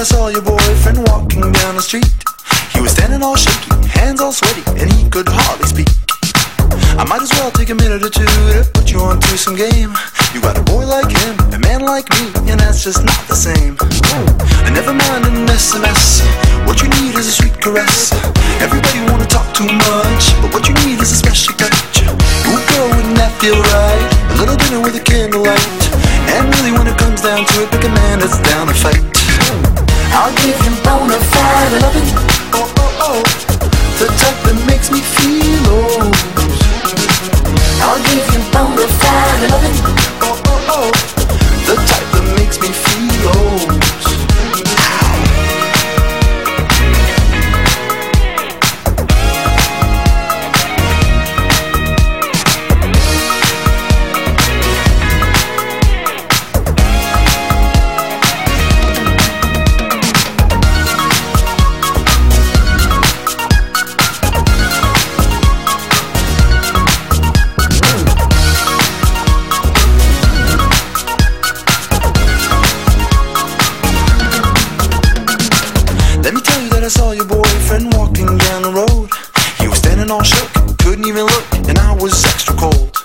boyfriend walking down the street. He was standing all shaky, hands all sweaty, and he could hardly speak. I might as well take a minute or two to put you on to some game. You got a boy like him, a man like me, and that's just not the same. And never mind an SMS. What you need is a sweet caress. Everybody wanna talk too much, but what you need is a special touch. Ooh, girl, wouldn't that feel right? A little dinner with a candlelight. And really, when it comes down to it, pick a man that's down to fight. I'll give you bona fide He all shook, couldn't even look, and I was extra cold.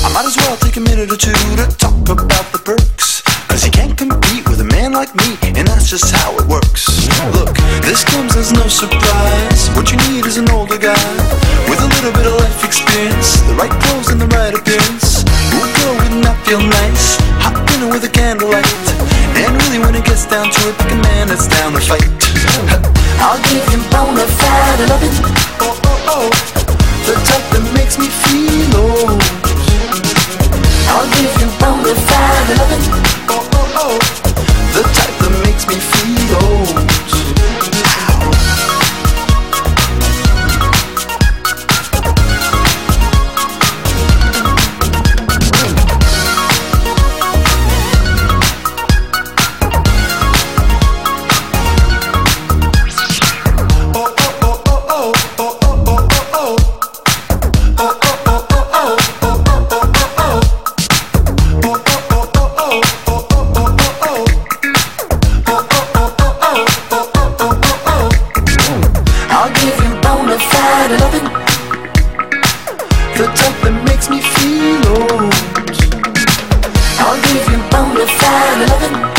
I might as well take a minute or two to talk about the perks. Cause he can't compete with a man like me, and that's just how it works. Look, this comes as no surprise. What you need is an older guy with a little bit of life experience, the right clothes and the right appearance. Ooh, girl, wouldn't feel nice? Hot dinner with a candlelight. And really, when it gets down to it, pick a man that's down to fight. I'll give you bona fide loving. makes me feel old. I'll give you bona fide loving.